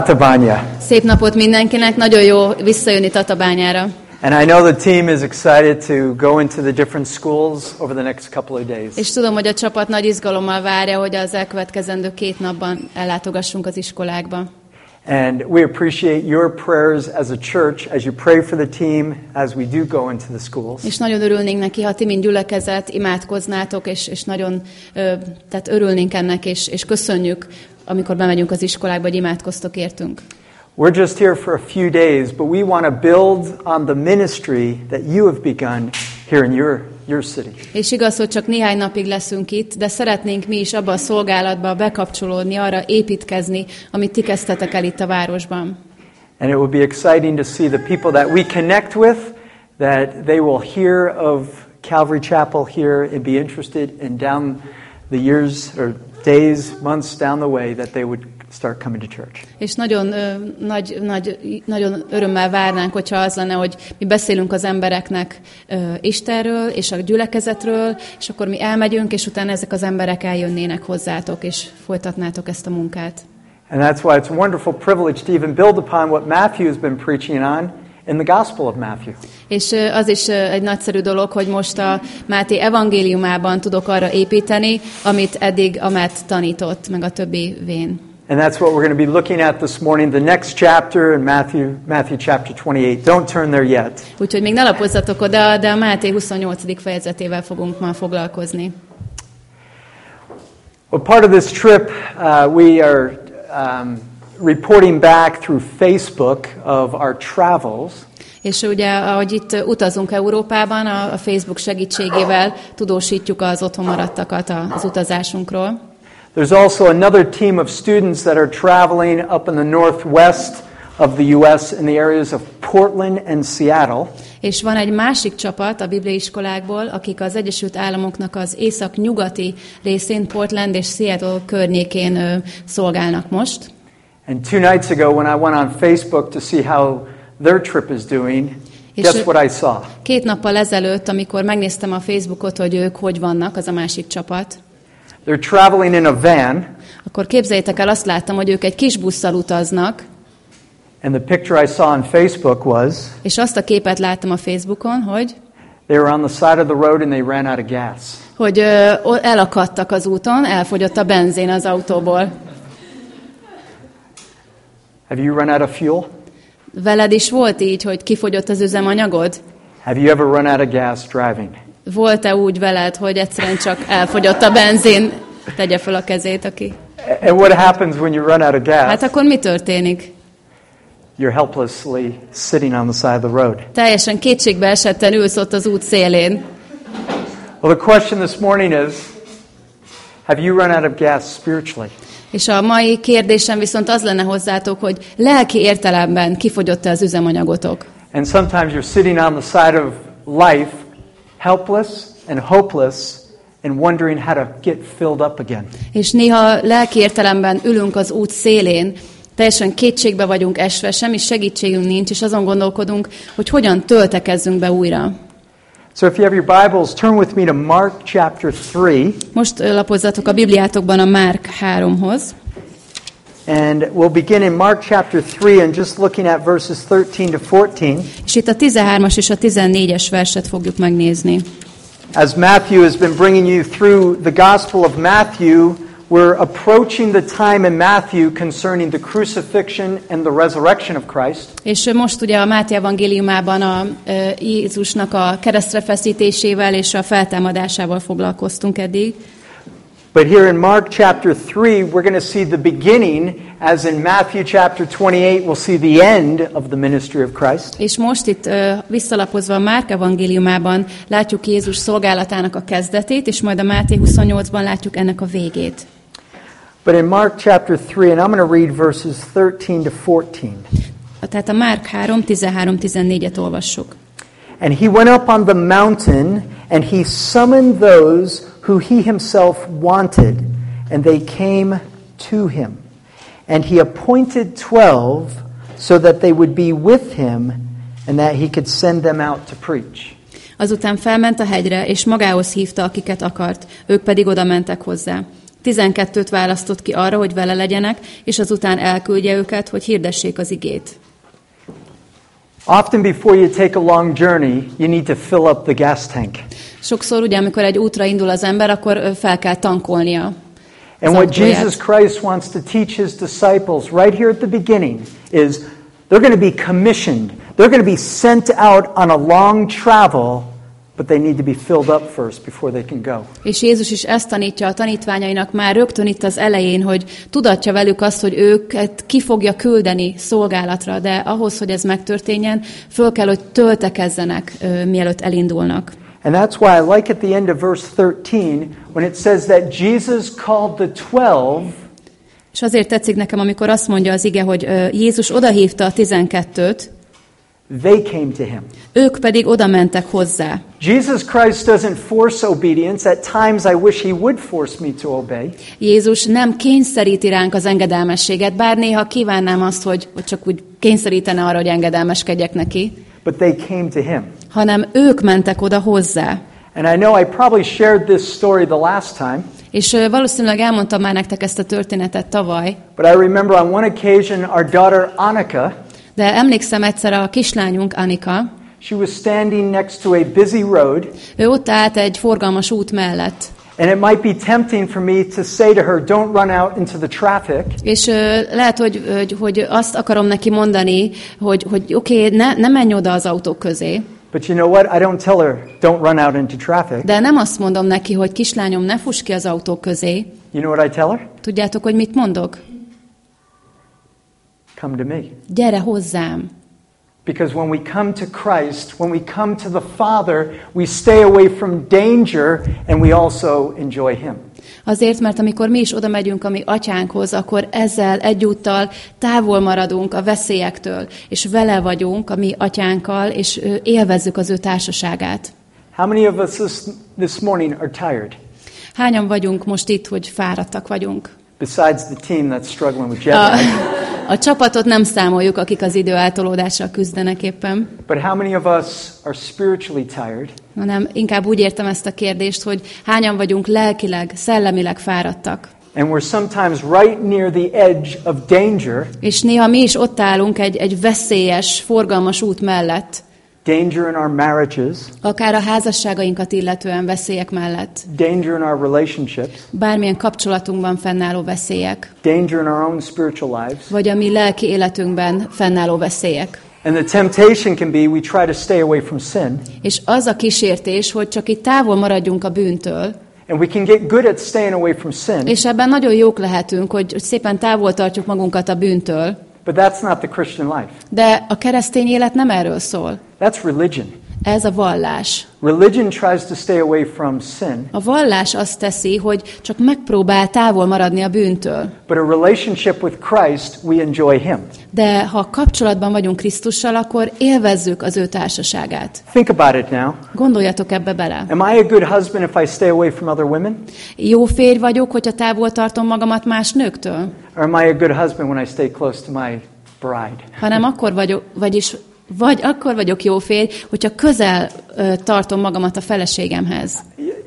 Tatabánya. Szép napot mindenkinek, nagyon jó visszajönni Tatabányára. And I know the team is excited to go into the different schools over the next couple of days. És tudom, hogy a csapat nagy izgalommal várja, hogy az elkövetkezendő két napban ellátogassunk az iskolákba. And we appreciate your prayers as a church as you pray for the team as we do go into the schools. És nagyon örülnénk neki, ha ti, mint gyülekezet, imádkoznátok, és, és nagyon ö, tehát örülnénk ennek, és, és köszönjük, amikor bemegyünk az iskolákba, hogy imádkoztok értünk. We're just here for a few days, but we want to build on the ministry that you have begun here in your, your city. És igaz, hogy csak néhány napig leszünk itt, de szeretnénk mi is abba a szolgálatba bekapcsolódni, arra építkezni, amit ti kezdtetek el itt a városban. And it will be exciting to see the people that we connect with, that they will hear of Calvary Chapel here and be interested in down the years or days, months down the way that they would start coming to church. És nagyon, ö, nagy, nagy, nagyon örömmel várnánk, hogyha az lenne, hogy mi beszélünk az embereknek ö, Istenről és a gyülekezetről, és akkor mi elmegyünk, és utána ezek az emberek eljönnének hozzátok, és folytatnátok ezt a munkát. And that's why it's a wonderful privilege to even build upon what Matthew has been preaching on in the Gospel of Matthew. És az is egy nagyszerű dolog, hogy most a Máté evangéliumában tudok arra építeni, amit eddig a Matt tanított, meg a többi vén. And that's what we're going to be looking at this morning, the next chapter in Matthew, Matthew chapter 28. Don't turn there yet. Úgyhogy még ne lapozzatok oda, de a Máté 28. fejezetével fogunk ma foglalkozni. Well, part of this trip, uh, we are um, reporting back through Facebook of our travels. És ugye, ahogy itt utazunk Európában, a Facebook segítségével tudósítjuk az otthon maradtakat az utazásunkról. There's also another team of students that are traveling up in the northwest of the U.S. in the areas of Portland and Seattle. És van egy másik csapat a bibliai iskolákból, akik az Egyesült Államoknak az észak-nyugati részén, Portland és Seattle környékén szolgálnak most. And two nights ago, when I went on Facebook to see how their trip is doing, És guess what I saw? Két nappal ezelőtt, amikor megnéztem a Facebookot, hogy ők hogy vannak, az a másik csapat, They're traveling in a van, akkor képzeljétek el, azt láttam, hogy ők egy kis busszal utaznak, and the picture I saw on Facebook was és azt a képet láttam a Facebookon, hogy they were on the side of the road and they ran out of gas. hogy ö, elakadtak az úton, elfogyott a benzin az autóból. Have you run out of fuel? Veled is volt így, hogy kifogyott az üzemanyagod? Have you ever run out of gas driving? Volt-e úgy veled, hogy egyszerűen csak elfogyott a benzin? Tegye fel a kezét, aki. And what happens when you run out of Hát gas? akkor mi történik? You're helplessly sitting on the side of the road. Teljesen kétségbe esetten ülsz ott az út szélén. Well, the question this morning is Have you run out of gas spiritually? És a mai kérdésem viszont az lenne hozzátok, hogy lelki értelemben kifogyott-e az üzemanyagotok? And sometimes you're sitting on the side of life, helpless and hopeless, and wondering how to get filled up again. És néha lelki értelemben ülünk az út szélén, teljesen kétségbe vagyunk esve, semmi segítségünk nincs, és azon gondolkodunk, hogy hogyan töltekezzünk be újra. So if you have your Bibles, turn with me to Mark chapter 3, Most lapozzatok a Bibliátokban a Márk 3-hoz, and we'll begin in Mark chapter 3 and just looking at verses 13 to 14. és itt a 13-as és a 14-es verset fogjuk megnézni. As Matthew has been bringing you through the Gospel of Matthew, we're approaching the time in Matthew concerning the crucifixion and the resurrection of Christ. És most ugye a Máté evangéliumában a Jézusnak a keresztre feszítésével és a feltámadásával foglalkoztunk eddig. But here in Mark chapter 3, we're going to see the beginning, as in Matthew chapter 28, we'll see the end of the ministry of Christ. És most itt visszalapozva a Márk evangéliumában látjuk Jézus szolgálatának a kezdetét, és majd a Máté 28-ban látjuk ennek a végét. But in Mark chapter 3, and I'm going to read verses 13 to 14. Tehát a Márk 3, 13-14-et olvassuk. And he went up on the mountain, and he summoned those who he himself wanted, and they came to him. And he appointed twelve so that they would be with him, and that he could send them out to preach. Azután felment a hegyre, és magához hívta, akiket akart, ők pedig oda mentek hozzá. 12-t választott ki arra, hogy vele legyenek, és azután elküldje őket, hogy hirdessék az igét. Often before you take a long journey, you need to fill up the gas tank. Sokszor ugye, amikor egy útra indul az ember, akkor fel kell tankolnia. And what. Jesus Christ wants to teach his disciples right here at the beginning is they're going to be commissioned. They're going to be sent out on a long travel, but they need to be filled up first before they can go. És Jézus is ezt tanítja a tanítványainak már rögtön itt az elején, hogy tudatja velük azt, hogy őket ki fogja küldeni szolgálatra, de ahhoz, hogy ez megtörténjen, föl kell, hogy töltekezzenek, ö, mielőtt elindulnak. And that's why I like at the end of verse 13 when it says that Jesus called the 12 És azért tetszik nekem, amikor azt mondja az ige, hogy Jézus odahívta a tizenkettőt, they came to him. ők pedig oda mentek hozzá. Jesus Christ doesn't force obedience. At times I wish he would force me to obey. Jézus nem kényszeríti ránk az engedelmességet, bár néha kívánnám azt, hogy, hogy csak úgy kényszerítene arra, hogy engedelmeskedjek neki, But they came to him. hanem ők mentek oda hozzá. And I know I probably shared this story the last time, És valószínűleg elmondtam már nektek ezt a történetet tavaly, but I remember on one occasion our daughter Annika, de emlékszem egyszer a kislányunk, Anika, she was standing next to a busy road, ő ott állt egy forgalmas út mellett, and it might be tempting for me to say to her, "Don't run out into the traffic." és ö, lehet, hogy, hogy, hogy azt akarom neki mondani, hogy, hogy oké, okay, ne, ne menj oda az autók közé, But you know what? I don't tell her, "Don't run out into traffic." de nem azt mondom neki, hogy kislányom, ne fuss ki az autók közé. You know what I tell her? Tudjátok, hogy mit mondok? Come to me. Gyere hozzám. Because when we come to Christ, when we come to the Father, we stay away from danger and we also enjoy Him. Azért, mert amikor mi is oda megyünk a mi atyánkhoz, akkor ezzel egyúttal távol maradunk a veszélyektől, és vele vagyunk a mi atyánkkal, és élvezzük az ő társaságát. How many of us this, this morning are tired? Hányan vagyunk most itt, hogy fáradtak vagyunk? Besides the team that's struggling with jet lag. a csapatot nem számoljuk, akik az idő eltolódással küzdenek éppen, But how many of us are spiritually tired? hanem inkább úgy értem ezt a kérdést, hogy hányan vagyunk lelkileg, szellemileg fáradtak. And we're sometimes right near the edge of danger, És néha mi is ott állunk egy, egy veszélyes, forgalmas út mellett, danger in our marriages, akár a házasságainkat illetően veszélyek mellett, danger in our relationships, bármilyen kapcsolatunkban fennálló veszélyek, danger in our own spiritual lives. vagy a mi lelki életünkben fennálló veszélyek. And the temptation can be we try to stay away from sin, És az a kísértés, hogy csak itt távol maradjunk a bűntől, and we can get good at staying away from sin, és ebben nagyon jók lehetünk, hogy hogy szépen távol tartjuk magunkat a bűntől, but that's not the Christian life. de a keresztény élet nem erről szól. That's religion. Ez a vallás. Religion tries to stay away from sin, A vallás azt teszi, hogy csak megpróbál távol maradni a bűntől. but a relationship with Christ, we enjoy Him. De ha kapcsolatban vagyunk Krisztussal, akkor élvezzük az ő társaságát. Think about it now. Gondoljatok ebbe bele. Am I a good husband if I stay away from other women? Jó férj vagyok, hogyha távol tartom magamat más nőktől? Or am I a good husband when I stay close to my bride? Hanem akkor vagyok, vagyis vagy akkor vagyok jó férj, hogyha közel ö, tartom magamat a feleségemhez.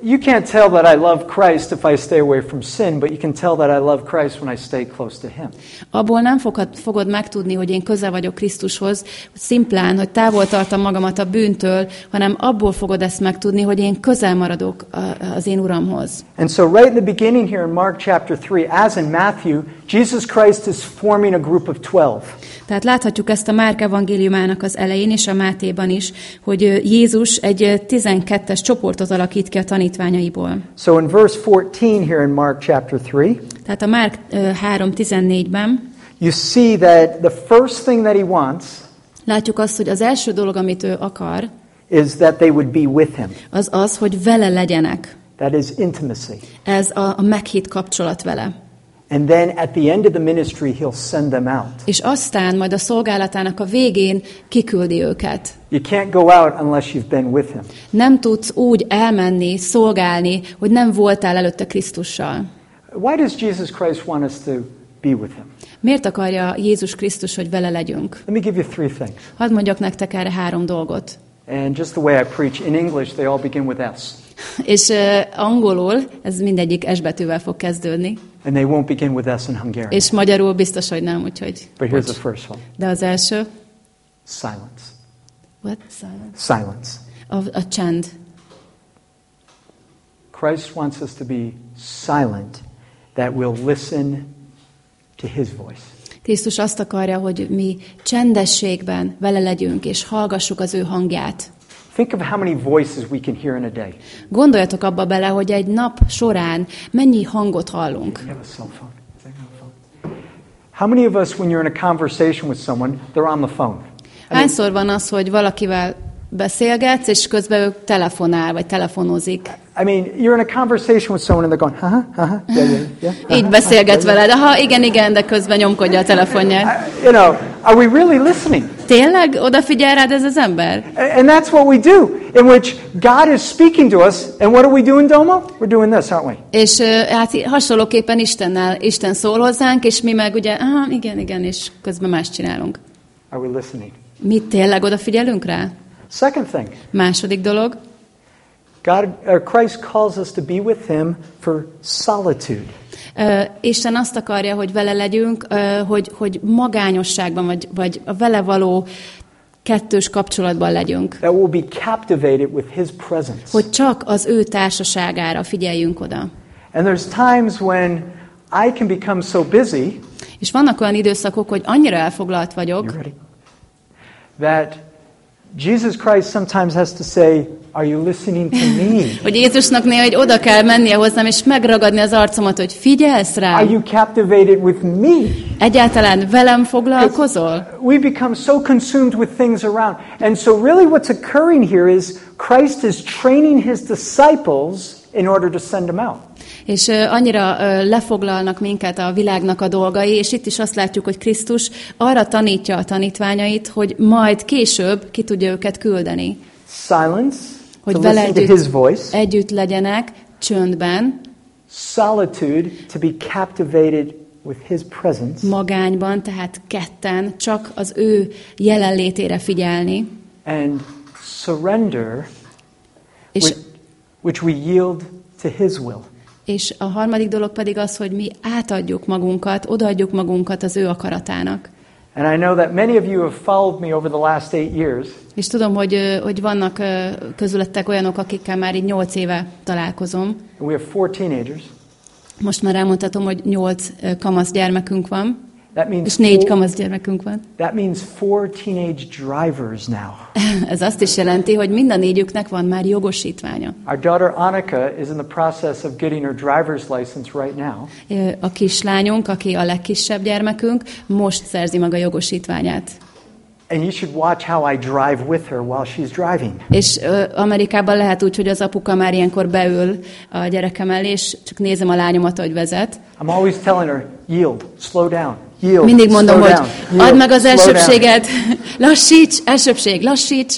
You can't tell that I love Christ if I stay away from sin, but you can tell that I love Christ when I stay close to Him. Abból nem fogod, fogod megtudni, hogy én közel vagyok Krisztushoz, szimplán, hogy távol tartom magamat a bűntől, hanem abból fogod ezt megtudni, hogy én közel maradok a- az én Uramhoz. And so, right in the beginning here in Mark chapter 3, as in Matthew, Jesus Christ is forming a group of 12. Tehát láthatjuk ezt a Márk evangéliumának az elején és a Mátéban is, hogy Jézus egy ö, 12-es csoportot alakít ki a tanítványaiból. So, in verse 14 here in Mark chapter 3, Tehát a Márk ö, 3.14-ben you see that the first thing that he wants látjuk azt, hogy az első dolog, amit ő akar, is that they would be with him. az az, hogy vele legyenek. That is intimacy. Ez a, a meghitt kapcsolat vele. And then at the end of the ministry, he'll send them out. És aztán majd a szolgálatának a végén kiküldi őket. You can't go out unless you've been with him. Nem tudsz úgy elmenni, szolgálni, hogy nem voltál előtte Krisztussal. Why does Jesus Christ want us to be with him? Miért akarja Jézus Krisztus, hogy vele legyünk? Let me give you three things. Hadd mondjak nektek erre három dolgot. And just the way I preach in English, they all begin with S. És uh, angolul ez mindegyik S betűvel fog kezdődni, And they won't begin with S in Hungarian. és magyarul biztos, hogy nem, úgyhogy... But here's the first one De az első... silence. What? Silence. Silence. A, a csend. Christ wants us to be silent that we'll listen to his voice. Krisztus azt akarja, hogy mi csendességben vele legyünk, és hallgassuk az ő hangját. Think of how many voices we can hear in a day. Gondoljatok abba bele, hogy egy nap során mennyi hangot hallunk. You have a cell phone. How many of us, when you're in a conversation with someone, they're on the phone? Hányszor van az, hogy valakivel beszélgetsz, és közben ő telefonál, vagy telefonozik. I mean, you're in a conversation with someone and they're going, uh-huh, uh-huh, yeah, yeah, yeah. Így uh-huh, beszélget uh-huh, vele, de ha igen, igen, de közben nyomkodja a telefonját. You know, are we really listening? Tényleg odafigyel rád ez az ember? And that's what we do, in which God is speaking to us, and what are we doing, Domo? We're doing this, aren't we? És hát hasonlóképpen Istennel, Isten szól hozzánk, és mi meg ugye, aha, igen, igen, és közben más csinálunk. Are we listening? Mi tényleg odafigyelünk rá? Second thing, Második dolog, God or Christ calls us to be with Him for solitude. Isten azt akarja, hogy vele legyünk, hogy, hogy magányosságban, vagy, vagy a vele való kettős kapcsolatban legyünk. That we'll be captivated with His presence. Hogy csak az ő társaságára figyeljünk oda. And there's times when I can become so busy. És vannak olyan időszakok, hogy annyira elfoglalt vagyok? That Jesus Christ sometimes has to say, "Are you listening to me? hogy Jézusnak néha hogy oda kell mennie hozzám, és megragadni az arcomat, hogy figyelsz Are you captivated with me?" Egyáltalán velem foglalkozol? We become so consumed with things around. And so, really, what's occurring here is Christ is training his disciples in order to send them out. És annyira lefoglalnak minket a világnak a dolgai, és itt is azt látjuk, hogy Krisztus arra tanítja a tanítványait, hogy majd később ki tudja őket küldeni. Silence, Hogy vele együtt, voice. együtt legyenek, csöndben, Solitude, to be captivated with his presence. magányban, tehát ketten, csak az ő jelenlétére figyelni, And surrender, és, which, which we yield to his will. És a harmadik dolog pedig az, hogy mi átadjuk magunkat, odaadjuk magunkat az ő akaratának. And I know that many of you have followed me over the last eight years. És tudom, hogy, hogy vannak közülettek olyanok, akikkel már így nyolc éve találkozom. We have four teenagers. Most már elmondhatom, hogy nyolc kamasz gyermekünk van, That means és négy kamasz gyermekünk van. that means four teenage drivers now. Ez azt is jelenti, hogy mind a négyüknek van már jogosítványa. Our daughter Annika is in the process of getting her driver's license right now. A kislányunk, aki a legkisebb gyermekünk, most szerzi meg a jogosítványát. And you should watch how I drive with her while she's driving. És ö, Amerikában lehet úgy, hogy az apuka már ilyenkor beül a gyerekem elé, és csak nézem a lányomat, hogy vezet. I'm always telling her, yield, slow down, yield, Mindig mondom, hogy down, add meg az slow down." elsőbséget, lassíts, elsőbség, lassíts.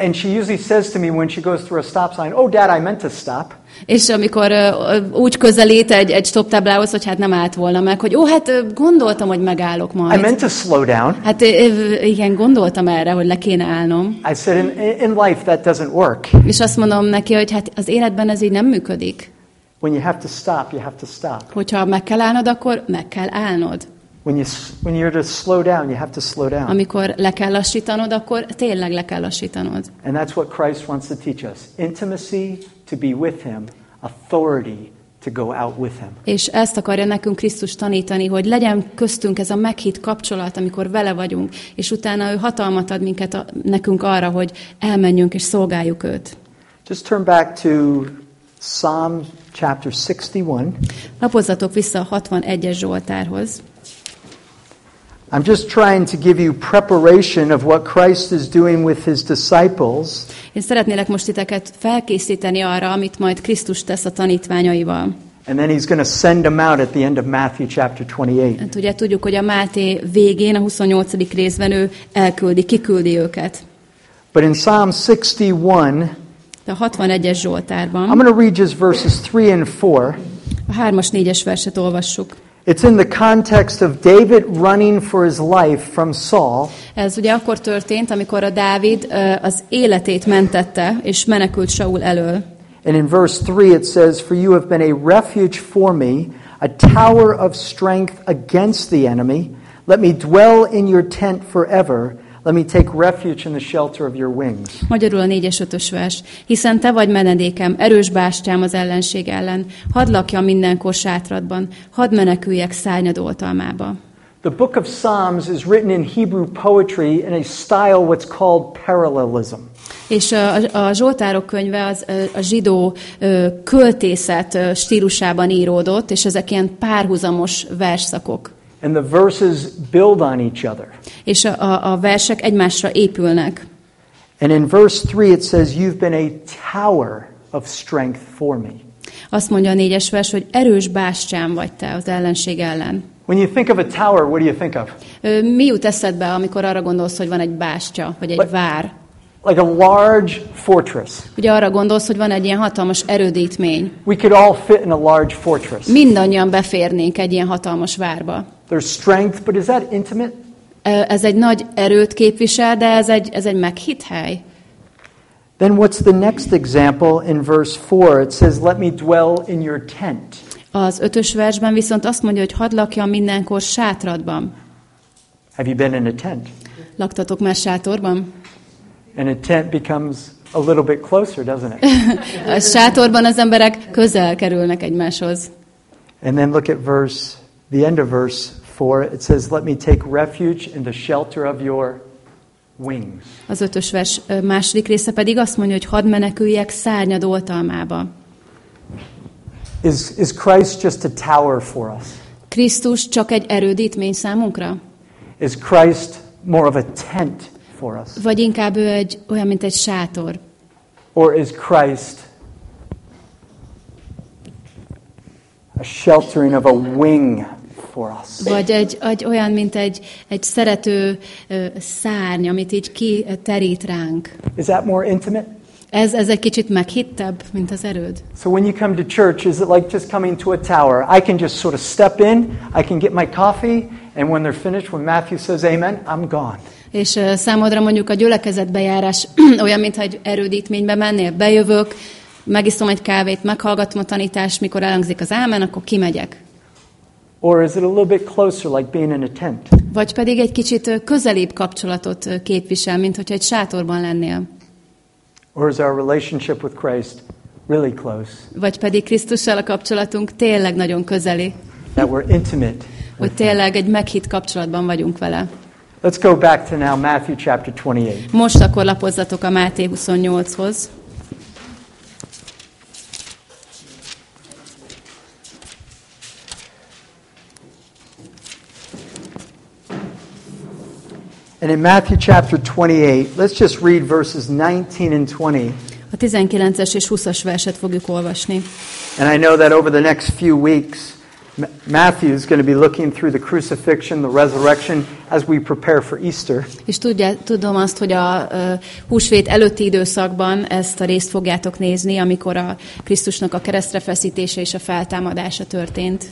And she usually says to me when she goes through a stop sign, Oh, Dad, I meant to stop. És amikor ö, úgy közelít egy, egy stop táblához, hogy hát nem állt volna meg, hogy ó, hát gondoltam, hogy megállok I majd. meant to slow down. Hát igen, gondoltam erre, hogy le kéne állnom. I said, in, in life, that doesn't work. És azt mondom neki, hogy hát az életben ez így nem működik. When you have to stop, you have to stop. Hogyha meg kell állnod, akkor meg kell állnod. When, you, when you're to slow down, you have to slow down. Amikor le kell lassítanod, akkor tényleg le kell lassítanod. And that's what Christ wants to teach us intimacy to be with Him, authority to go out with Him. És ezt akarja nekünk Krisztus tanítani, hogy legyen köztünk ez a meghitt kapcsolat, amikor vele vagyunk, és utána ő hatalmat ad minket a, nekünk arra, hogy elmenjünk és szolgáljuk őt. Just turn back to Psalm chapter 61. Lapozzatok vissza a 61-es Zsoltárhoz. I'm just trying to give you preparation of what Christ is doing with his disciples Én szeretnélek most titeket felkészíteni arra, amit majd Krisztus tesz a tanítványaival. And then he's going to send them out at the end of Matthew chapter 28. Hát ugye tudjuk, hogy a Máté végén, a 28. részben ő elküldi, kiküldi őket. But in Psalm 61, De a 61-es I'm Zsoltárban going to read just verses 3 and 4. a 3-as, 4-es verset olvassuk. It's in the context of David running for his life from Saul. Ez ugye akkor történt, amikor a Dávid az életét mentette, és menekült Saul elől. And in verse 3 it says, For you have been a refuge for me, a tower of strength against the enemy. Let me dwell in your tent forever. Let me take refuge in the shelter of your wings. Magyarul a 4-es 5 vers. Hiszen te vagy menedékem, erős bástyám az ellenség ellen. Hadd lakjam mindenkor sátradban, hadd meneküljek szárnyad oltalmába. The book of Psalms is written in Hebrew poetry in a style what's called parallelism. És a, a Zsoltárok könyve az a zsidó költészet stílusában íródott, és ezek ilyen párhuzamos versszakok. And the verses build on each other. És a, a, versek egymásra épülnek. And in verse 3 it says, You've been a tower of strength for me. Azt mondja a négyes vers, hogy erős bástyám vagy te az ellenség ellen. When you think of a tower, what do you think of? Mi jut eszedbe, amikor arra gondolsz, hogy van egy bástya, vagy egy But- vár? Like a large fortress. Ugye arra gondolsz, hogy van egy ilyen hatalmas erődítmény. We could all fit in a large fortress. Mindannyian beférnénk egy ilyen hatalmas várba. There's strength, but is that intimate? Ez egy nagy erőt képvisel, de ez egy, ez egy meghitt hely. Then what's the next example in verse 4? It says, Let me dwell in your tent. Az ötös versben viszont azt mondja, hogy hadd lakjam mindenkor sátradban. Have you been in a tent? Laktatok már sátorban? And a tent becomes a little bit closer, doesn't it? A sátorban az emberek közel kerülnek egymáshoz. and then look at verse, the end of verse 4. It says, Let me take refuge in the shelter of your wings. Az ötös vers második része pedig azt mondja, hogy hadd meneküljek szárnyad oltalmába. Is, is Christ just a tower for us? Krisztus csak egy erődítmény számunkra? Is Christ more of a tent for us? Vagy inkább ő egy olyan, mint egy sátor? Or is Christ a sheltering of a wing for us? Vagy egy, egy olyan, mint egy, egy szerető szárny, amit így kiterít ránk. Is that more intimate? Ez, ez egy kicsit meghittebb, mint az erőd. So when you come to church, is it like just coming to a tower? I can just sort of step in, I can get my coffee, and when they're finished, when Matthew says amen, I'm gone. És ö, számodra mondjuk a gyülekezetbejárás olyan, mintha egy erődítménybe mennél, bejövök, megiszom egy kávét, meghallgatom a tanítást, mikor elhangzik az ámen, akkor kimegyek. Or is it a little bit closer, like being in a tent? Vagy pedig egy kicsit közelébb kapcsolatot képvisel, mint hogyha egy sátorban lennél. Or is our relationship with Christ really close? Vagy pedig Krisztussal a kapcsolatunk tényleg nagyon közeli, That we're intimate? hogy tényleg egy meghitt kapcsolatban vagyunk vele. Let's go back to now Matthew chapter 28. Most akkor lapozzatok a Máté 28-hoz. And in Matthew chapter 28, let's just read verses 19 and 20. A 19-es és 20-as verset fogjuk olvasni. And I know that over the next few weeks, Matthew is going to be looking through the crucifixion, the resurrection, as we prepare for Easter. És tudja, tudom azt, hogy a ö, húsvét előtti időszakban ezt a részt fogjátok nézni, amikor a Krisztusnak a keresztre feszítése és a feltámadása történt.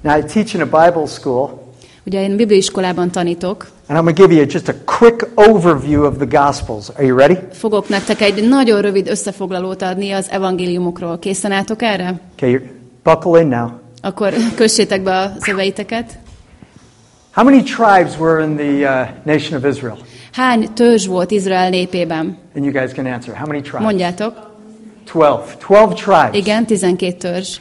Now, I teach in a Bible school, Ugye én bibliiskolában tanítok, and I'm going to give you just a quick overview of the Gospels. Are you ready? fogok nektek egy nagyon rövid összefoglalót adni az evangéliumokról. Készen álltok erre? Okay, buckle in now. Akkor kössétek be a szöveiteket. How many tribes were in the uh, nation of Israel? Hány törzs volt Izrael népében? And you guys can answer. How many tribes? Mondjátok. Twelve. Twelve tribes. Igen, 12 törzs.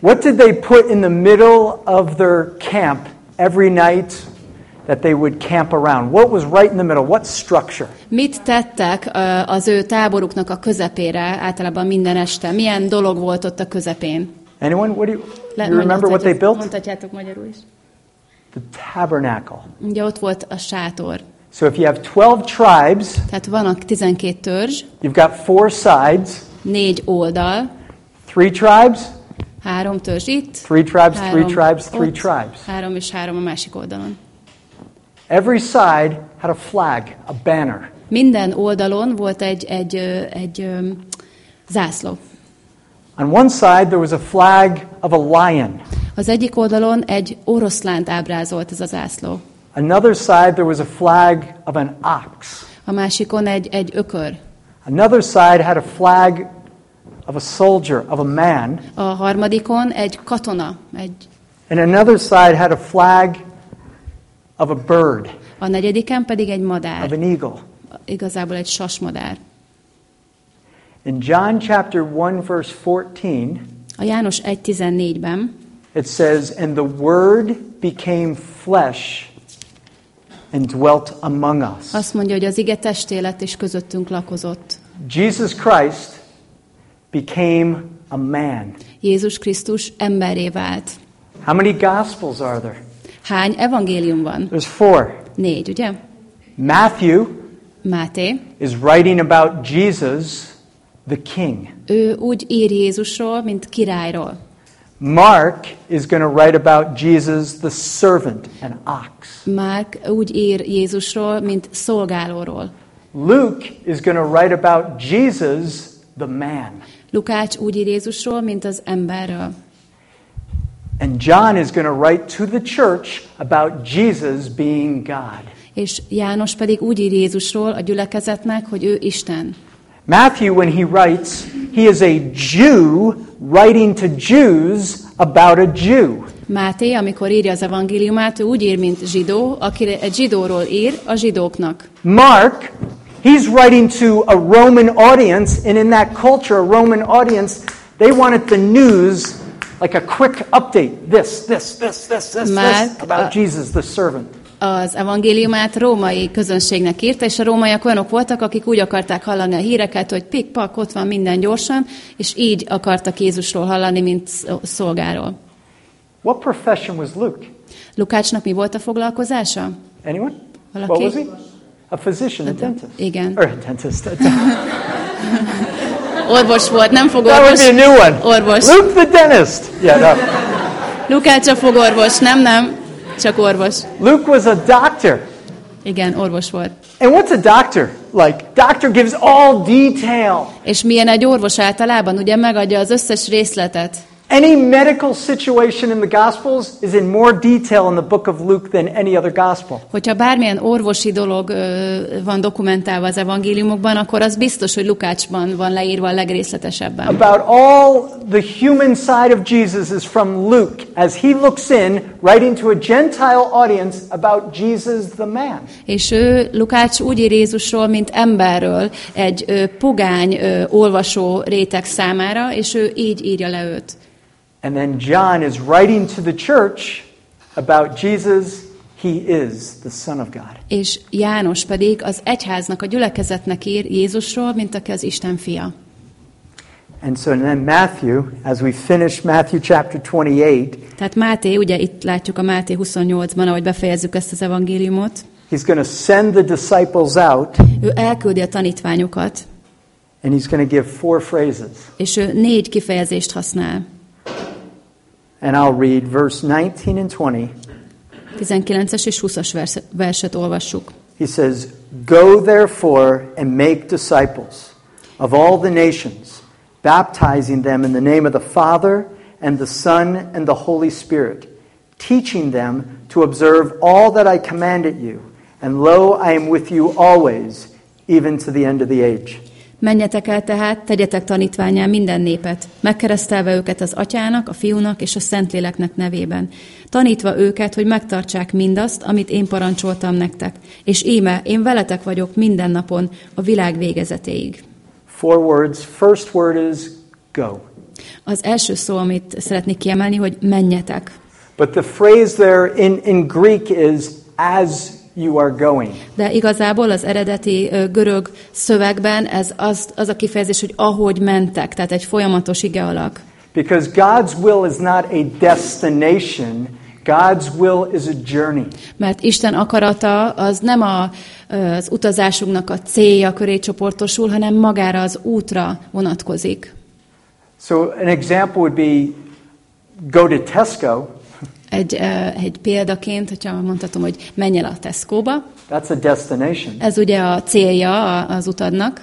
What did they put in the middle of their camp every night that they would camp around? What was right in the middle? What structure? Mit tettek az ő táboruknak a közepére, általában minden este? Milyen dolog volt ott a közepén? Anyone? What do you, Le- you remember what they built? Mondhatjátok magyarul is. The tabernacle. Ugye ott volt a sátor. So if you have 12 tribes, Tehát vannak 12 törzs, you've got four sides, négy oldal, three tribes, három törzs itt, three tribes, three három tribes, three ott, tribes. három és három a másik oldalon. Every side had a flag, a banner. Minden oldalon volt egy, egy, egy ö, zászló. On one side, there was a flag of a lion. Az egyik oldalon egy oroszlánt ábrázolt ez a zászló. Another side, there was a flag of an ox. A másikon egy, egy ökör. Another side had a flag of a soldier, of a man. A harmadikon egy katona, egy, And another side had a flag of a bird, a negyediken pedig egy of madár, an eagle. igazából egy sasmadár. In John chapter 1 verse 14, A János 1.14-ben it says, And the word became flesh and dwelt among us. azt mondja, hogy az ige testé lett és közöttünk lakozott. Jesus Christ became a man. Jézus Krisztus emberré vált. How many gospels are there? Hány evangélium van? There's four. Négy, ugye? Matthew Máté. is writing about Jesus, the king. Ő úgy ír Jézusról, mint királyról. Mark is going to write about Jesus, the servant, an ox. Márk úgy ír Jézusról, mint szolgálóról. Luke is going to write about Jesus, the man. Lukács úgy ír Jézusról, mint az emberről. And John is going to write to the church about Jesus being God. És János pedig úgy ír Jézusról a gyülekezetnek, hogy ő Isten. Matthew, when he writes, he is a Jew writing to Jews about a Jew. Máté, amikor írja az evangéliumát, ő úgy ír, mint zsidó, aki egy zsidóról ír a zsidóknak. Mark, he's writing to a Roman audience, and in that culture, a Roman audience, they wanted the news like a quick update. This, this, this, this, this, Mark, this about uh, Jesus, the servant. Az evangéliumát római közönségnek írta, és a rómaiak olyanok voltak, akik úgy akarták hallani a híreket, hogy pik-pak, ott van minden gyorsan, és így akartak Jézusról hallani, mint szolgáról. What profession was Luke? Lukácsnak mi volt a foglalkozása? Anyone? Valaki? What was he? A physician, a dentist. Igen. Or a dentist. a. Orvos volt, nem that would be a fogorvos. new one. Orvos. Luke the dentist. Yeah, no. Lukács a fogorvos, nem, nem, csak orvos. Luke was a doctor. Igen, orvos volt. And what's a doctor like? Doctor gives all detail. És milyen egy orvos általában, ugye megadja az összes részletet. Any medical situation in the Gospels is in more detail in the book of Luke than any other gospel. Hogyha bármilyen orvosi dolog van dokumentálva az evangéliumokban, akkor az biztos, hogy Lukácsban van leírva a legrészletesebben. About all the human side of Jesus is from Luke as he looks in, writing to a Gentile audience about Jesus the man. És ő, Lukács úgy ír Jézusról, mint emberről, egy ö, pogány ö, olvasó réteg számára, és ő így írja le őt. And then John is writing to the church about Jesus, he is the Son of God. És János pedig az egyháznak, a gyülekezetnek ír Jézusról, mint aki az Isten fia. And so then Matthew, as we finish Matthew chapter 28, Tehát Máté, ugye itt látjuk a Máté 28-ban, ahogy befejezzük ezt az evangéliumot, he's going to send the disciples out ő elküldi a tanítványokat, and he's going to give four phrases. és ő négy kifejezést használ. And I'll read verse 19 and 20. 19-es és 20-as vers- verset olvassuk. He says, Go therefore and make disciples of all the nations, baptizing them in the name of the Father and the Son and the Holy Spirit, teaching them to observe all that I commanded you. And lo, I am with you always, even to the end of the age. Menjetek el tehát, tegyetek tanítványá minden népet, megkeresztelve őket az atyának, a fiúnak és a szentléleknek nevében, tanítva őket, hogy megtartsák mindazt, amit én parancsoltam nektek, és íme, én veletek vagyok minden napon, a világ végezetéig. Four words. First word is go. Az első szó, amit szeretnék kiemelni, hogy menjetek. But the phrase there in, in Greek is as you are going. De igazából az eredeti görög szövegben ez az, az a kifejezés, hogy ahogy mentek, tehát egy folyamatos ige alak. Because God's will is not a destination, God's will is a journey. Mert Isten akarata az nem a, az utazásunknak a célja köré csoportosul, hanem magára az útra vonatkozik. So an example would be go to Tesco. Egy, egy példaként, hogyha mondhatom, hogy menj el a Tesco-ba, That's a destination. ez ugye a célja a- az utadnak,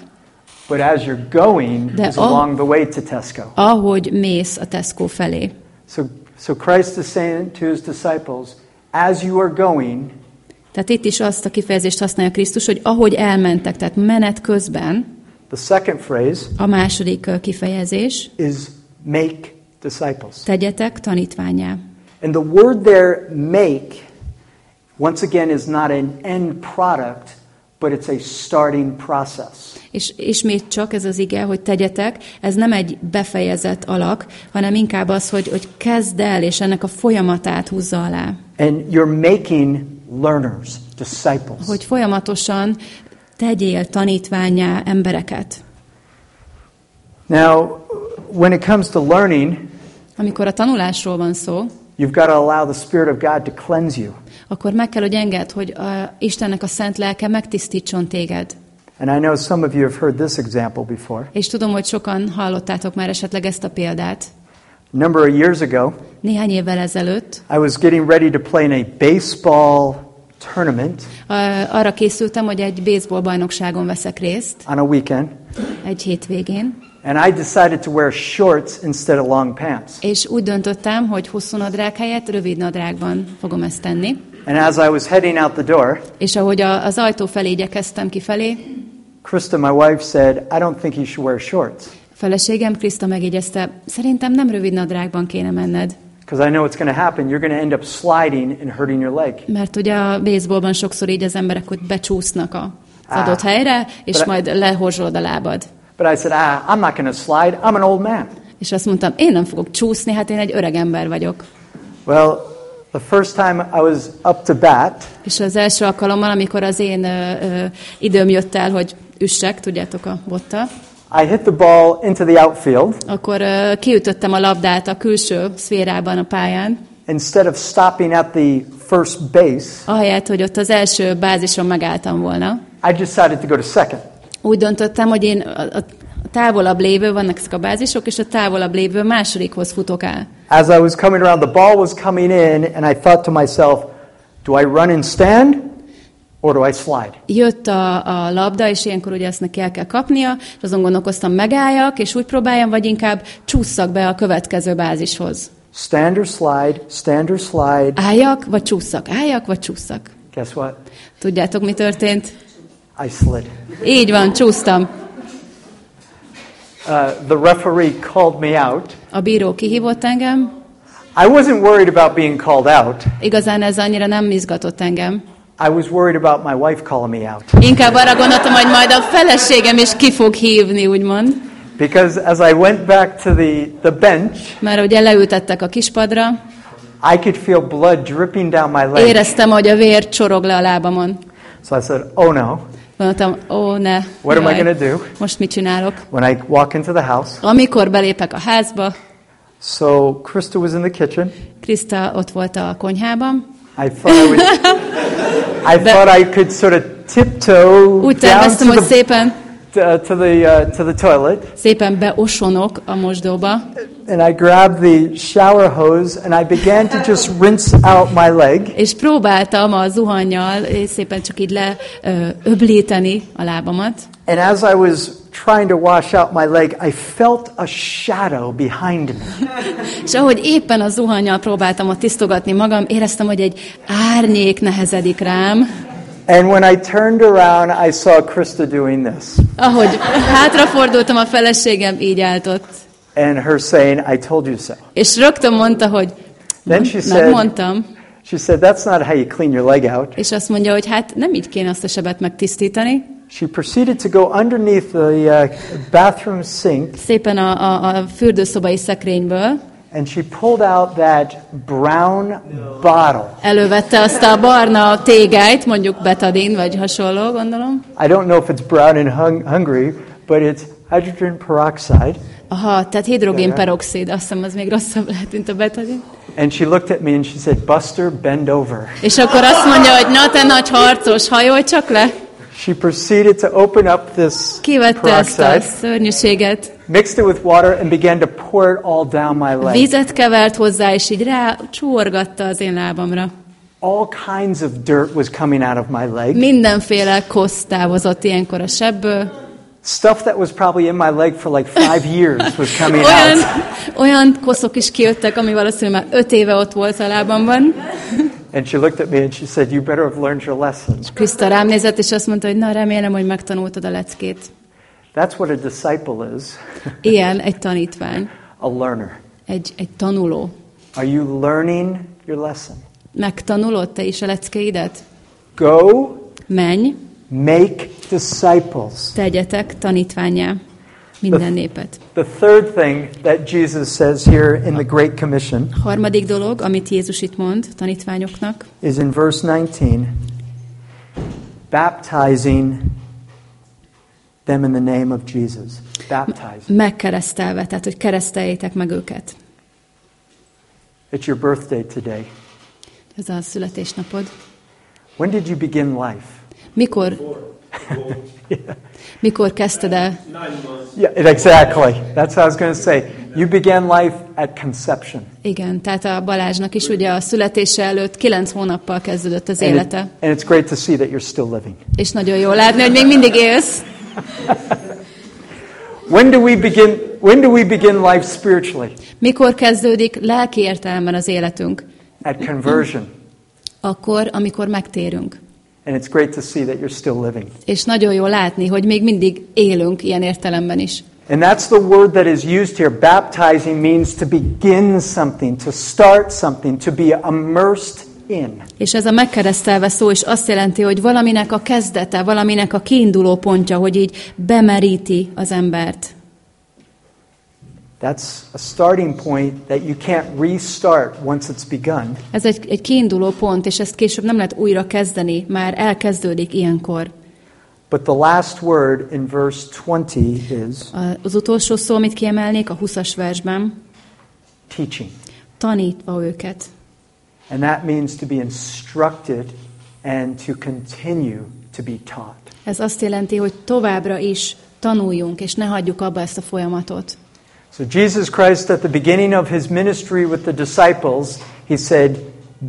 But as you're going De is al- along the way to Tesco. ahogy mész a Tesco felé. So, so Christ is saying to his disciples, as you are going, Tehát itt is azt a kifejezést használja Krisztus, hogy ahogy elmentek, tehát menet közben, The second phrase A második kifejezés, is make disciples. tegyetek tanítványá. And the word there, make, once again, is not an end product, but it's a starting process. És ismét csak ez az ige, hogy tegyetek, ez nem egy befejezett alak, hanem inkább az, hogy, hogy kezd el, és ennek a folyamatát húzza alá. And you're making learners, disciples. Hogy folyamatosan tegyél tanítványá embereket. Now, when it comes to learning, Amikor a tanulásról van szó, you've got to allow the Spirit of God to cleanse you. akkor meg kell, hogy engedd, hogy a Istennek a szent lelke megtisztítson téged. And I know some of you have heard this example before. És tudom, hogy sokan hallottátok már esetleg ezt a példát. A number of years ago, Néhány évvel ezelőtt I was getting ready to play in a baseball tournament arra készültem, hogy egy baseball bajnokságon veszek részt, on a weekend, egy hétvégén, and I decided to wear shorts instead of long pants. és úgy döntöttem, hogy hosszú nadrág helyett rövid nadrágban fogom ezt tenni. And as I was heading out the door, És ahogy a, az ajtó felé igyekeztem kifelé, Krista, my wife, said, I don't think you should wear shorts feleségem Kriszta megjegyezte, szerintem nem rövid nadrágban kéne menned, because I know what's going to happen. You're going to end up sliding and hurting your leg. mert ugye a baseballban sokszor így az emberek hogy becsúsznak a adott helyre, és majd lehorzsolod a lábad. But I said, ah, I'm not going to slide. I'm an old man. És azt mondtam, én nem fogok csúszni, hát én egy öreg ember vagyok. Well, the first time I was up to bat, És az első alkalommal, amikor az én ö, ö, időm jött el, hogy üssek, tudjátok a botta, I hit the ball into the outfield. akkor ö, kiütöttem a labdát a külső szférában a pályán, Instead of stopping at the first base, ahelyett, hogy ott az első bázison megálltam volna. I decided to go to second. Úgy döntöttem, hogy én a, a távolabb lévő, vannak ezek a bázisok, és a távolabb lévő másodikhoz futok el. As I was coming around, the ball was coming in, and I thought to myself, do I run and stand, or do I slide? Jött a, a labda, és ilyenkor ugye ezt neki el kell kapnia, és azon gondolkoztam, megálljak, és úgy próbáljam, vagy inkább csúszak be a következő bázishoz. Stand or slide, stand or slide. Álljak, vagy csúszak, álljak, vagy csúszak. Guess what? Tudjátok, mi történt? I slid. Így van, csúsztam. Uh, the referee called me out. A bíró kihívott engem. I wasn't worried about being called out. Igazán ez annyira nem izgatott engem. I was worried about my wife calling me out. Inkább arra gondoltam, hogy majd a feleségem is ki fog hívni, úgymond. Because as I went back to the, the bench, Mert ugye leültettek a kispadra, I could feel blood dripping down my leg. éreztem, hogy a vér csorog le a lábamon. So I said, oh no, Gondoltam, ó, ne, what am I jaj, to do most mit csinálok? when I walk into the house? Amikor belépek a házba, So Krista was in the kitchen. Krista ott volt a konyhában, I thought I would, I thought I could sort of tiptoe úgy terveztem, hogy the, szépen, uh, to the, uh, to the toilet. szépen beosonok a mosdóba, And I grabbed the shower hose and I began to just rinse out my leg. és próbáltam a zuhannyal szépen csak így le öblíteni a lábamat. And as I was trying to wash out my leg, I felt a shadow behind me. És ahogy éppen a zuhannyal próbáltam ott tisztogatni magam, éreztem, hogy egy árnyék nehezedik rám. And when I turned around, I saw Krista doing this. Ahogy hátrafordultam, a feleségem így állt ott. And her saying, I told you so. És rögtön mondta, hogy Then she said, she said, that's not how you clean your leg out. és azt mondja, hogy hát nem így kéne azt a sebet megtisztítani. She proceeded to go underneath the uh, bathroom sink Szépen a, a, a fürdőszobai szekrényből and she pulled out that brown bottle. elővette azt a barna tégányt, mondjuk betadin, vagy hasonló, gondolom. I don't know if it's brown in hung- Hungary, but it's hydrogen peroxide. Aha, tehát hidrogénperoxid, azt hiszem, az még rosszabb lehet, mint a betadin. And she looked at me and she said, Buster, bend over. És akkor azt mondja, hogy na te nagy harcos, hajolj csak le. She proceeded to open up this Kivette ezt a szörnyűséget, mixed it with water, and began to pour it all down my leg. vizet kevert hozzá, és így rá csúorgatta az én lábamra. All kinds of dirt was coming out of my leg. Mindenféle kosz távozott ilyenkor a sebből. Stuff that was probably in my leg for like five years was coming Olyan, out. olyan koszok is kijöttek, ami valószínűleg már öt éve ott volt a lábamban. And she looked at me and she said, You better have learned your lesson. Krista rám nézett, és azt mondta, hogy na remélem, hogy megtanultad a leckét. That's what a disciple is Ilyen egy tanítvány, a learner. egy, egy tanuló. Are you learning your lesson? Megtanulod te is a leckeidet? Go Menj, make disciples. tegyetek tanítványá minden népet. The third thing that Jesus says here in the Great Commission Harmadik dolog, amit Jézus itt mond tanítványoknak, is in verse 19 baptizing them in the name of Jesus. Baptizing. megkeresztelve, tehát hogy kereszteljétek meg őket. It's your birthday today. Ez a születésnapod. When did you begin life? Mikor, mikor kezdted el? Yeah, exactly. That's what I was going to say. You began life at conception. Igen, tehát a Balázsnak is ugye a születése előtt kilenc hónappal kezdődött az And, it- élete. and it's great to see that you're still living. És nagyon jó látni, hogy még mindig élsz. When do we begin when do we begin life spiritually? Mikor kezdődik lelki értelemben az életünk? At conversion. Akkor, amikor megtérünk. And it's great to see that you're still living. És nagyon jó látni, hogy még mindig élünk ilyen értelemben is. And that's the word that is used here. Baptizing means to begin something, to start something, to be immersed in. És ez a megkeresztelve szó is azt jelenti, hogy valaminek a kezdete, valaminek a kiinduló pontja, hogy így bemeríti az embert. That's a starting point that you can't restart once it's begun. Ez egy, egy kiinduló pont, és ezt később nem lehet újra kezdeni, már elkezdődik ilyenkor. But the last word in verse 20 is Az utolsó szó, amit kiemelnék a 20-as versben, teaching. tanítva őket. And that means to be instructed and to continue to be taught. Ez azt jelenti, hogy továbbra is tanuljunk, és ne hagyjuk abba ezt a folyamatot. So Jesus Christ at the beginning of his ministry with the disciples, he said,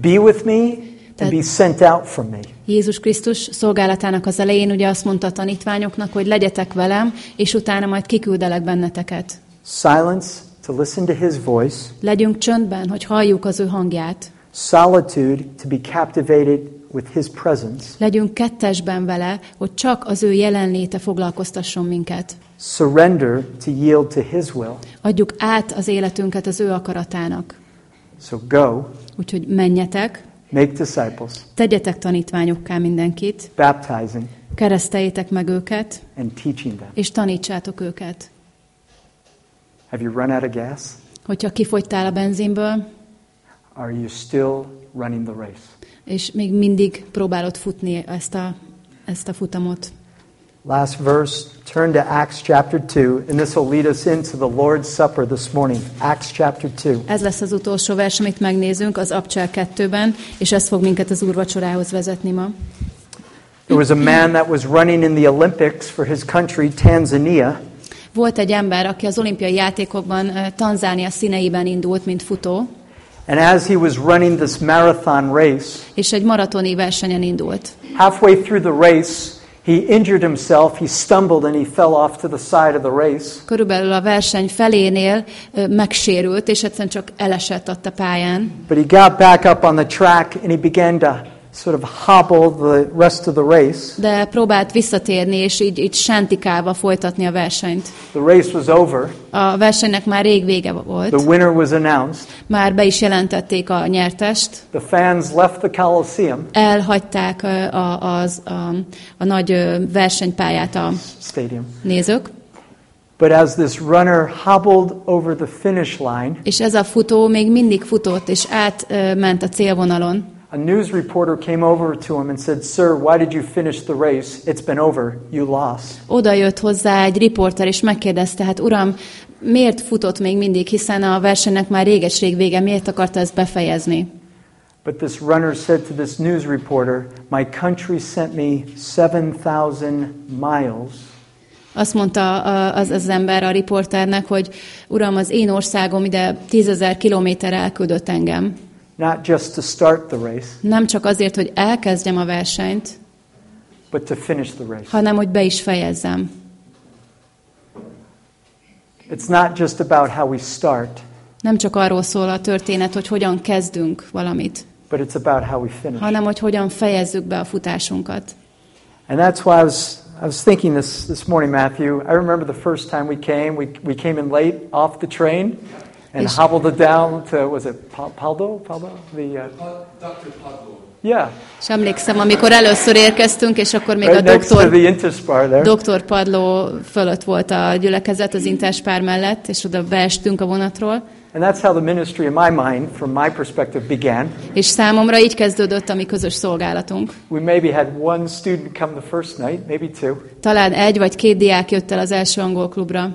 "Be with me and be sent out from me." Jézus Krisztus szolgálatának az elején ugye azt mondta a tanítványoknak, hogy legyetek velem, és utána majd kiküldelek benneteket. Silence to listen to his voice, Legyünk csöndben, hogy halljuk az ő hangját. solitude to be captivated with his presence, Legyünk kettesben vele, hogy csak az ő jelenléte foglalkoztasson minket. surrender to yield to his will. Adjuk át az életünket az ő akaratának. So go, Úgyhogy menjetek, make disciples, tegyetek tanítványokká mindenkit, baptizing kereszteljétek meg őket, and teaching them. és tanítsátok őket. Have you run out of gas? Hogyha kifogytál a benzinből, Are you still running the race? és még mindig próbálod futni ezt a, ezt a futamot. Last verse, turn to Acts chapter 2, and this will lead us into the Lord's Supper this morning. Acts chapter 2. Ez lesz az utolsó vers, amit megnézünk az Abcsel 2-ben, és ez fog minket az úrvacsorához vezetni ma. There was a man that was running in the Olympics for his country, Tanzania, Volt egy ember, aki az olimpiai játékokban Tanzánia színeiben indult, mint futó, and as he was running this marathon race, és egy maratoni versenyen indult. halfway through the race, he injured himself, he stumbled, and he fell off to the side of the race. Körülbelül a verseny felénél ö, megsérült, és egyszerűen csak elesett ott a pályán. But he got back up on the track and he began to sort of hobble the rest of the race. De próbált visszatérni, és így, így sántikálva folytatni a versenyt. The race was over. A versenynek már rég vége The volt. winner was announced. Már be is jelentették a nyertest. The fans left the Coliseum Elhagyták a, az, a, a nagy versenypályát a Stadium. nézők. But as this runner hobbled over the finish line, És ez a futó még mindig futott, és átment a célvonalon. A news reporter came over to him and said, Sir, why did you finish the race? It's been over. You lost. Oda jött hozzá egy riporter, és megkérdezte, hát uram, miért futott még mindig, hiszen a versenynek már réges-rég vége, miért akarta ezt befejezni? But this runner said to this news reporter, My country sent me 7,000 miles Azt mondta az, az ember a riporternek, hogy uram, az én országom ide tízezer kilométer elküldött engem. Not just to start the race, Nem csak azért, hogy elkezdjem a versenyt, but to finish the race. hanem hogy be is fejezzem. It's not just about how we start, Nem csak arról szól a történet, hogy hogyan kezdünk valamit, but it's about how we finish. hanem hogy hogyan fejezzük be a futásunkat. And that's why I was I was thinking this this morning, Matthew. I remember the first time we came. We, we came in late off the train and Yes. hobbled it down to, was it Pa- Paldo? Paldo? The, uh, Dr. Pablo. yeah, És emlékszem, amikor először érkeztünk, és akkor még a right next to doktor, the Interspar there. doktor padló fölött volt a gyülekezet az Interspár mellett, és oda beestünk a vonatról. And that's how the ministry in my mind, from my perspective, began. És számomra így kezdődött a mi közös szolgálatunk. We maybe had one student come the first night, maybe two. Talán egy vagy két diák jött el az első angol klubra,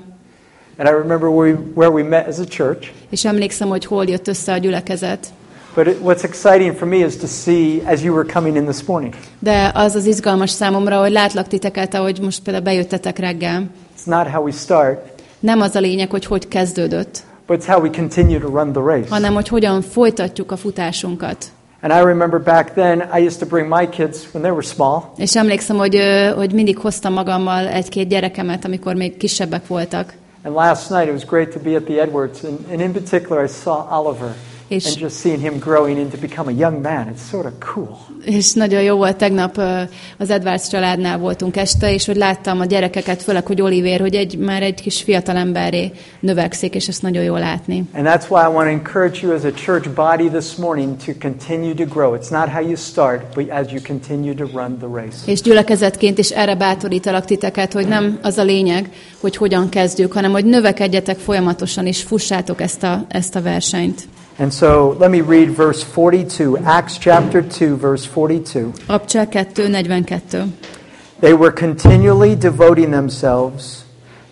And I remember where we, where we met as a church. és emlékszem, hogy hol jött össze a gyülekezet. But it, what's exciting for me is to see as you were coming in this morning. De az az izgalmas számomra, hogy látlak titeket, ahogy most például bejöttetek reggel. It's not how we start, Nem az a lényeg, hogy hogy kezdődött, but it's how we continue to run the race. hanem hogy hogyan folytatjuk a futásunkat. And I remember back then, I used to bring my kids when they were small. És emlékszem, hogy, hogy mindig hoztam magammal egy-két gyerekemet, amikor még kisebbek voltak. And last night, it was great to be at the Edwards. And, and in particular, I saw Oliver. Is- And just seeing him growing into become a young man, it's sort of cool. És nagyon jó volt, tegnap az Edwards családnál voltunk este, és hogy láttam a gyerekeket, főleg, hogy Oliver, hogy egy, már egy kis fiatalemberré növekszik, és ezt nagyon jó látni. And that's why I want to encourage you as a church body this morning to continue to grow. It's not how you start, but as you continue to run the race. És gyülekezetként is erre bátorítalak titeket, hogy nem az a lényeg, hogy hogyan kezdjük, hanem hogy növekedjetek folyamatosan, és fussátok ezt a, ezt a versenyt. And so let me read verse 42, Acts chapter 2, verse 42. Abcsel 2.42. They were continually devoting themselves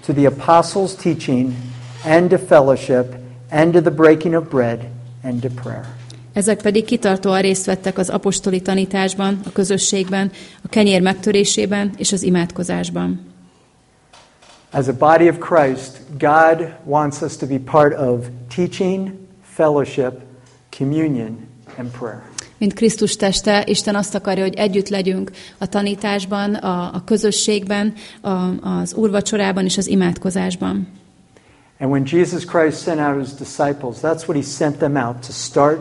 to the apostles' teaching and to fellowship and to the breaking of bread and to prayer. Ezek pedig kitartóan részt vettek az apostoli tanításban, a közösségben, a kenyér megtörésében és az imádkozásban. As a body of Christ, God wants us to be part of teaching, fellowship, communion, and prayer. Mint Krisztus teste, Isten azt akarja, hogy együtt legyünk a tanításban, a, a közösségben, a, az úrvacsorában és az imádkozásban. And when Jesus Christ sent out his disciples, that's what he sent them out to start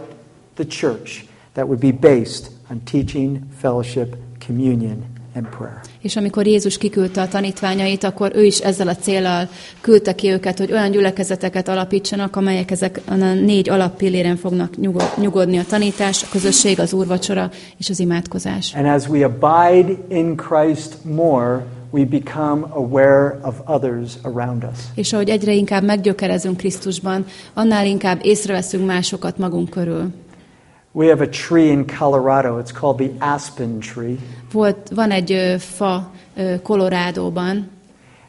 the church that would be based on teaching, fellowship, communion, and prayer. És amikor Jézus kiküldte a tanítványait, akkor ő is ezzel a célral küldte ki őket, hogy olyan gyülekezeteket alapítsanak, amelyek ezek a négy alappilléren fognak nyugod- nyugodni a tanítás, a közösség, az úrvacsora és az imádkozás. And as we abide in Christ more, we become aware of others around us. És ahogy egyre inkább meggyökerezünk Krisztusban, annál inkább észreveszünk másokat magunk körül. We have a tree in Colorado. It's called the aspen tree. Volt, van egy ö, fa ö, Colorádóban,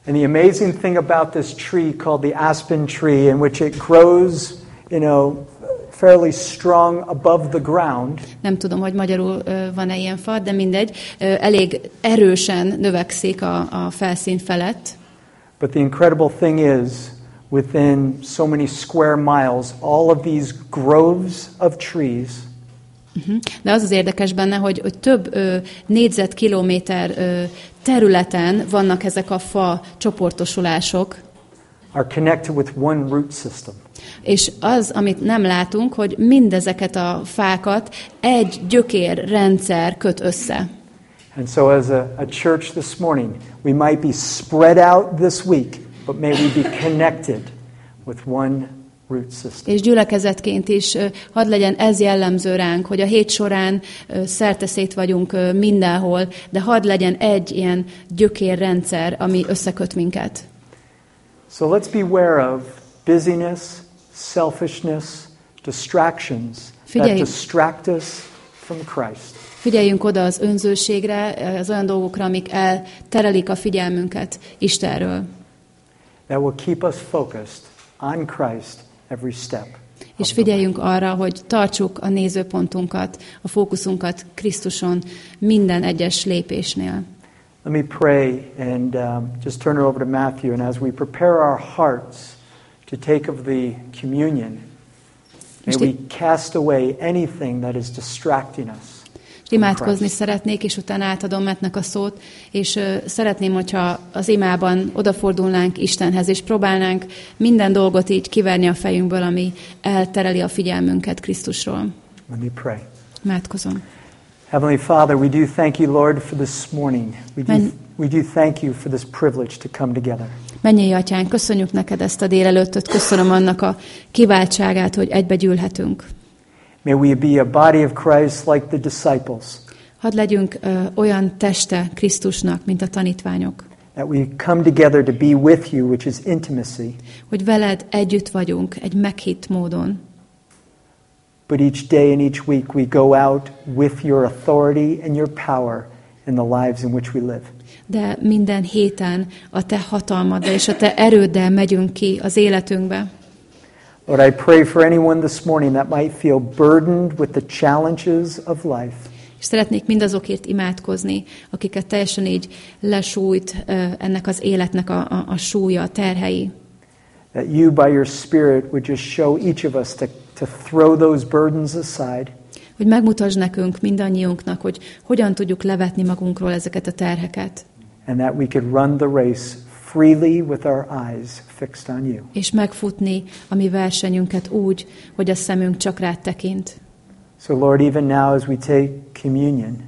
And the amazing thing about this tree called the aspen tree, in which it grows, you know, fairly strong above the ground, nem tudom, hogy magyarul ö, van-e ilyen fa, de mindegy, ö, elég erősen növekszik a, a felszín felett, But the incredible thing is, within so many square miles, all of these groves of trees. De az az érdekes benne, hogy, hogy több ö, négyzetkilométer ö, területen vannak ezek a fa csoportosulások, are connected with one root system. és az, amit nem látunk, hogy mindezeket a fákat egy gyökér rendszer köt össze. And so, as a, a church this morning, we might be spread out this week, but may we be connected with one. És gyülekezetként is hadd legyen ez jellemző ránk, hogy a hét során szerteszét vagyunk mindenhol, de hadd legyen egy ilyen gyökérrendszer, ami összeköt minket. So let's beware of busyness, selfishness, distractions that Figyelj. distract us from Christ. Figyeljünk oda az önzőségre, az olyan dolgokra, amik elterelik a figyelmünket Istenről. That will keep us focused on Christ every step. És figyeljünk arra, hogy tartsuk a nézőpontunkat, a fókuszunkat Krisztuson minden egyes lépésnél. Let me pray and um, just turn it over to Matthew. And as we prepare our hearts to take of the communion, may we cast away anything that is distracting us. Imádkozni szeretnék, és utána átadom Metnek a szót, és szeretném, hogyha az imában odafordulnánk Istenhez, és próbálnánk minden dolgot így kiverni a fejünkből, ami eltereli a figyelmünket Krisztusról. Let me pray. Imádkozom. Heavenly Father, we do thank you, Lord, for this morning. We do, Men- we do thank you for this privilege to come together. Mennyei atyánk, köszönjük neked ezt a délelőttöt, köszönöm annak a kiváltságát, hogy egybegyűlhetünk. May we be a body of Christ like the disciples, Hadd legyünk ö, olyan teste Krisztusnak, mint a tanítványok, that we come together to be with you, which is intimacy, hogy veled együtt vagyunk egy meghitt módon, but each day and each week we go out with your authority and your power in the lives in which we live. de minden héten a te hatalmaddal és a te erőddel megyünk ki az életünkbe. Lord, I pray for anyone this morning that might feel burdened with the challenges of life. És szeretnék mindazokért imádkozni, akiket teljesen így lesújt ennek az életnek a, a, a súlya, a terhei. That you, by your Spirit, would just show each of us to, to throw those burdens aside Hogy megmutasd nekünk, mindannyiunknak, hogy hogyan tudjuk levetni magunkról ezeket a terheket, and that we could run the race freely with our eyes fixed on you. és megfutni a mi versenyünket úgy, hogy a szemünk csak rád tekint. So, Lord, even now as we take communion,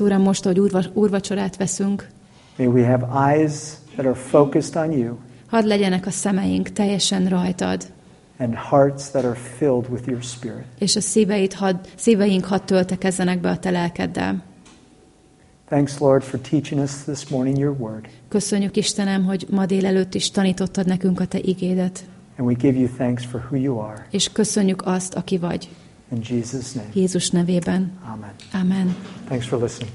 Uram, most, hogy úrva, úrvacsorát veszünk, may we have eyes that are focused on you hadd legyenek a szemeink teljesen rajtad, and hearts that are filled with your Spirit. és a szíveit hadd, szíveink hadd töltekezzenek be a te lelkeddel. Thanks, Lord, for teaching us this morning your word. Köszönjük, Istenem, hogy ma délelőtt is tanítottad nekünk a te igédet, And we give you thanks for who you are. és köszönjük azt, aki vagy. In Jesus' name, Jézus nevében. amen. Amen. Thanks for listening.